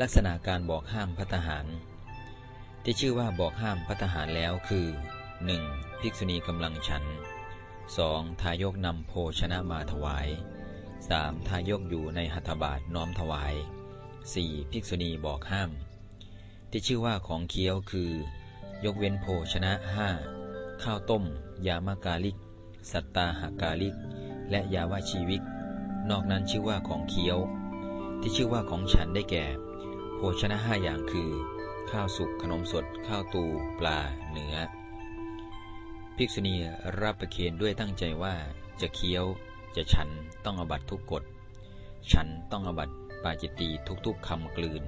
ลักษณะการบอกห้ามพัตหาร ที่ชื่อว่าบอกห้ามพัตหารแล้วคือ 1. ภิกษุณีกำลังฉัน 2. ทายกนำโภชนะมาถวาย 3. ทายกอยู่ในหัตถบาทน้อมถวาย 4. ภิกษุณีบอกห้าม ที่ชื่อว่าของเคี้ยวคือ ยกเว้นโภชนะห้าข้าวต้ม ยามากาลิก สัตตาหากาลิก และยาวาชีวิก นอกนั้นชื่อว่าของเคี้ยว ที่ชื่อว่าของฉันได้แก่ ภชนะห้าอย่างคือ ข้าวสุกขนมสด ข้าวตูปลาเนื้อ ภิกษุณีรับประเคนด้วยตั้งใจว่าจะเคี้ยวจะฉันต้องอบัตทุกกฎ ฉันต้องอบัตปาจิตตีทุกๆคำกลืน